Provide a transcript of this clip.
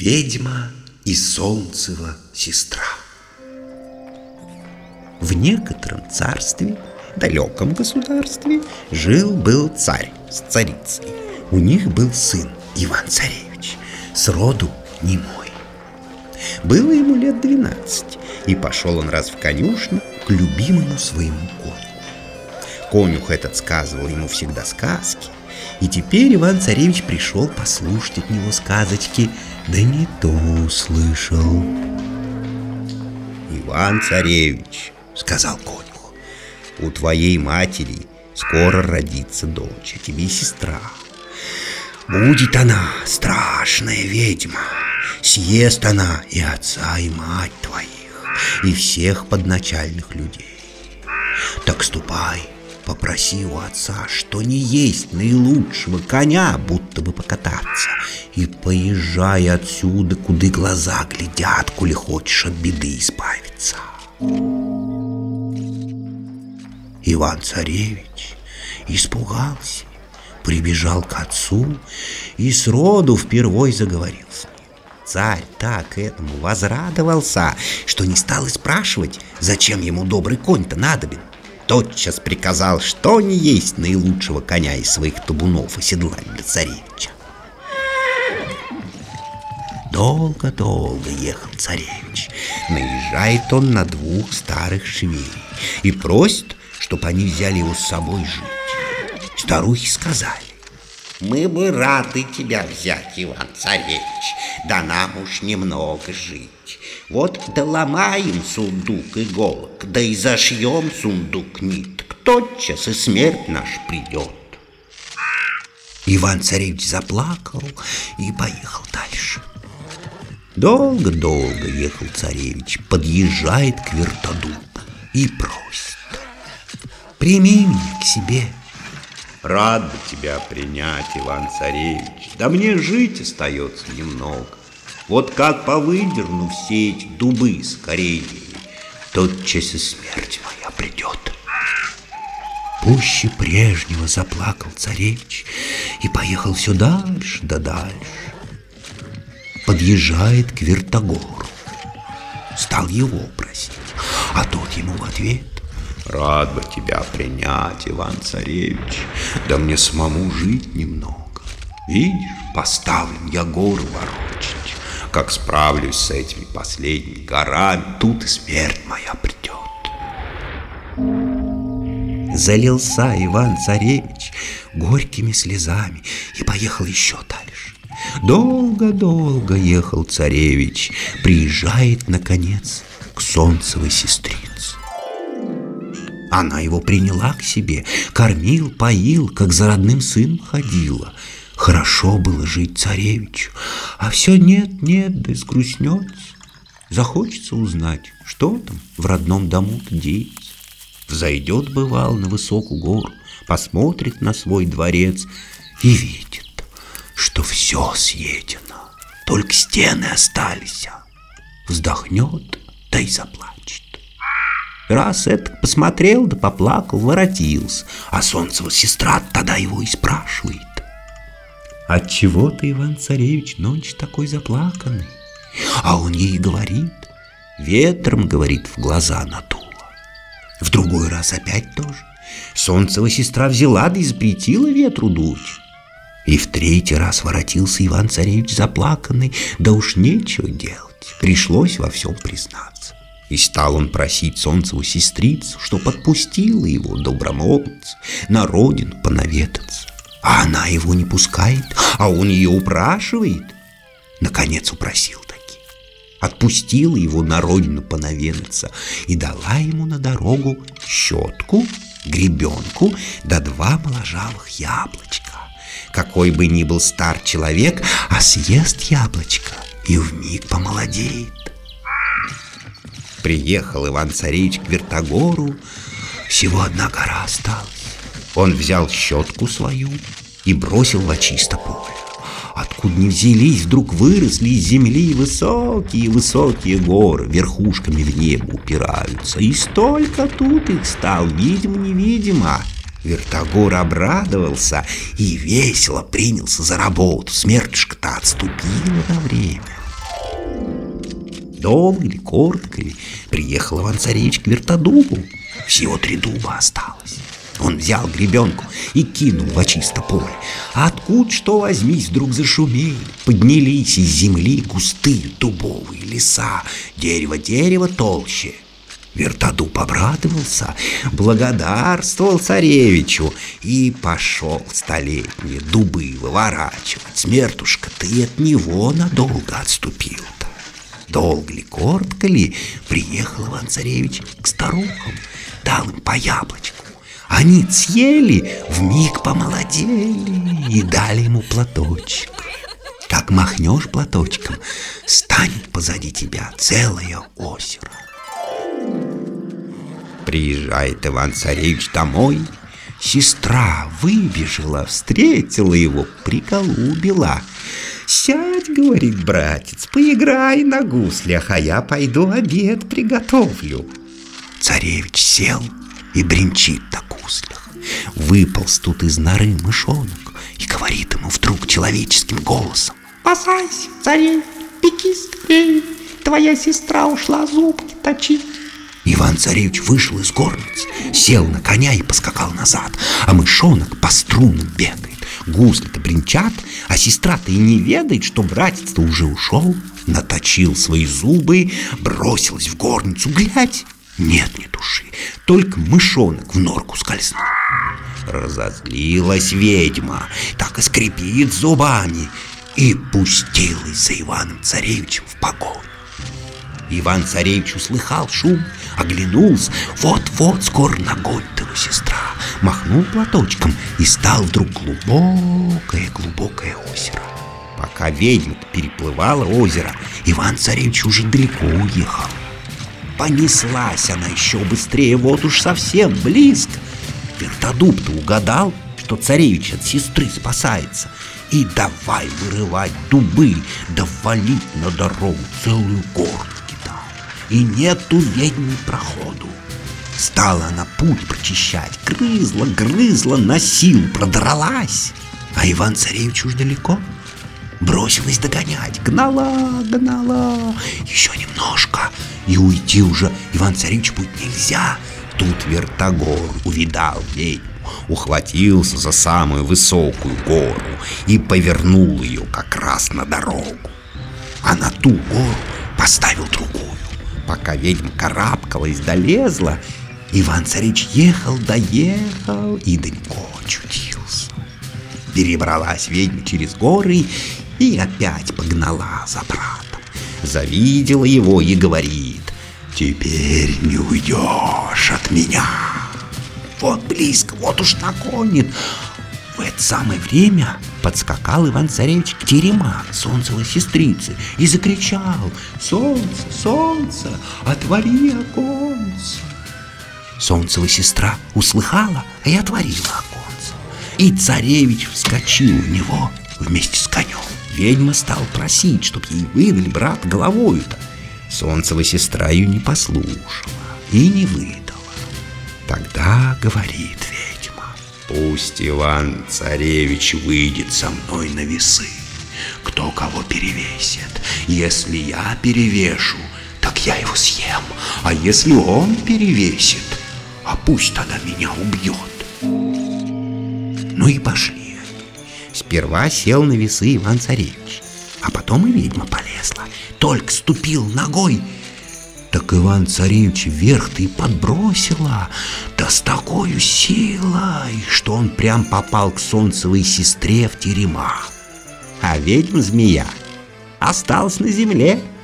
Ведьма и Солнцева сестра В некотором царстве, далеком государстве, жил-был царь с царицей. У них был сын Иван-царевич, сроду немой. Было ему лет двенадцать, и пошел он раз в конюшню к любимому своему конюху. Конюх этот сказывал ему всегда сказки, и теперь Иван-царевич пришел послушать от него сказочки, да не то услышал. «Иван-царевич», — сказал конюх, — «у твоей матери скоро родится дочь, а тебе сестра. Будет она страшная ведьма, съест она и отца, и мать твоих, и всех подначальных людей. Так ступай, попроси у отца, что не есть наилучшего коня, будто бы покататься, и поезжай отсюда, куда глаза глядят, коли хочешь от беды избавиться. Иван-царевич испугался, прибежал к отцу и сроду впервой заговорил с ним. Царь так этому возрадовался, что не стал и спрашивать, зачем ему добрый конь-то надобен тотчас приказал, что не есть наилучшего коня из своих табунов оседлать для царевича. Долго-долго ехал царевич. Наезжает он на двух старых швей и просит, чтобы они взяли его с собой жить. Старухи сказали, мы бы рады тебя взять, Иван-царевич, да нам уж немного жить. Вот доломаем сундук иголок, да и зашьем сундук ниток, тотчас и смерть наш придет. Иван-царевич заплакал и поехал дальше. Долго-долго ехал царевич, подъезжает к вертодубу и просит. Прими меня к себе. Рад бы тебя принять, Иван-царевич, да мне жить остается немного. Вот как повыдерну все эти дубы с Карелии, тотчас и смерть моя придет. Пуще прежнего заплакал царевич и поехал все дальше да дальше. Подъезжает к Вертогору. Стал его просить, а тот ему в ответ. Рад бы тебя принять, Иван-царевич, да мне самому жить немного. Видишь, поставлен я гору ворочать. Как справлюсь с этими последними горами, тут и смерть моя придет. Залился Иван-царевич горькими слезами и поехал еще дальше. Долго-долго ехал царевич, приезжает, наконец, к солнцевой сестрице. Она его приняла к себе, кормил, поил, как за родным сыном ходила – Хорошо было жить царевичу, а все нет, нет, да сгрустнется. Захочется узнать, что там в родном дому деется. Взойдет, бывал, на высокую гору, посмотрит на свой дворец и видит, что все съедено, только стены остались. Вздохнет, да и заплачет. Раз это посмотрел да поплакал, воротился, а солнцева сестра тогда его и спрашивает. Отчего ты, Иван-царевич, ночь такой заплаканный? А он ей говорит, ветром, говорит, в глаза надуло. В другой раз опять тоже. Солнцева сестра взяла да и запретила ветру дуть. И в третий раз воротился Иван-царевич заплаканный, да уж нечего делать, пришлось во всем признаться. И стал он просить Солнцеву сестрицу, что подпустила его, добромолодца, на родину понаведаться. А она его не пускает, а он ее упрашивает. Наконец упросил таки. Отпустила его на родину понавенаться и дала ему на дорогу щетку, гребенку да два моложавых яблочка. Какой бы ни был стар человек, а съест яблочко и вмиг помолодеет. Приехал Иван-царевич к Вертогору, всего одна гора осталась. Он взял щетку свою и бросил во чисто поле. Откуда ни взялись, вдруг выросли из земли высокие-высокие горы, верхушками в небо упираются. И столько тут их стал, видимо-невидимо. Вертогор обрадовался и весело принялся за работу. Смертушка-то отступила на время. Долго ли, коротко ли, приехал Иван-Царевич к вертодубу. Всего три дуба осталось. Он взял гребенку и кинул в очисто поле. А откуда что возьмись, вдруг зашумели. Поднялись из земли густые дубовые леса, дерево-дерево толще. Вертодуб обрадовался, благодарствовал царевичу и пошел столетние дубы выворачивать. Смертушка, ты от него надолго отступил-то. Долго ли, коротко ли, приехал Иван-царевич к старухам, дал им по яблочку. Они съели, вмиг помолодели и дали ему платочек. Как махнешь платочком, станет позади тебя целое озеро. Приезжает Иван-царевич домой, Сестра выбежала, встретила его, приколубила. «Сядь, — говорит братец, — поиграй на гуслях, а я пойду обед приготовлю». Царевич сел и бренчит на гуслях. Выполз тут из норы мышонок и говорит ему вдруг человеческим голосом. «Спасайся, царевич, беги скорее, твоя сестра ушла зубки точить». Иван-царевич вышел из горницы, сел на коня и поскакал назад, а мышонок по струнам бегает. Гусли-то бренчат, а сестра-то и не ведает, что братец-то уже ушел. Наточил свои зубы, бросилась в горницу, глядь. Нет ни души, только мышонок в норку скользнул. Разозлилась ведьма, так и скрипит зубами, и пустилась за Иваном-царевичем в погоню. Иван-царевич услыхал шум, оглянулся. Вот-вот скоро нагонит его сестра. Махнул платочком и стал вдруг глубокое-глубокое озеро. Пока ведьма переплывала озеро, Иван-царевич уже далеко уехал. Понеслась она еще быстрее, вот уж совсем близко. Вертодуб-то угадал, что царевич от сестры спасается, и давай вырывать дубы, да валить на дорогу целую гору и нету ведьми проходу. Стала она путь прочищать, грызла, грызла, на силу продралась. А Иван-царевич уж далеко. Бросилась догонять, гнала, гнала, еще немножко, и уйти уже Иван-царевич будет нельзя. Тут Вертогор увидал ведьму, ухватился за самую высокую гору и повернул ее как раз на дорогу. А на ту гору поставил другую. Пока ведьма карабкалась, долезла, Иван-царевич ехал, доехал и далеко очутился. Перебралась ведьма через горы и опять погнала за братом. Завидела его и говорит, «Теперь не уйдешь от меня». Вот близко, вот уж нагонит. В это самое время подскакал Иван-царевич к терема солнцевой сестрицы и закричал «Солнце, солнце, отвори оконце!» Солнцева сестра услыхала и отворила оконце. И царевич вскочил в него вместе с конем. Ведьма стал просить, чтоб ей выдали брат головою-то. Солнцева сестра ее не послушала и не выдала. Тогда говорит Пусть Иван-царевич выйдет со мной на весы. Кто кого перевесит. Если я перевешу, так я его съем. А если он перевесит, а пусть тогда меня убьет. Ну и пошли. Сперва сел на весы Иван-царевич, а потом и ведьма полезла. Только ступил ногой — так Иван-царевич вверх-то и подбросила, да с такой силой, что он прям попал к солнцевой сестре в терема. А ведьма-змея осталась на земле —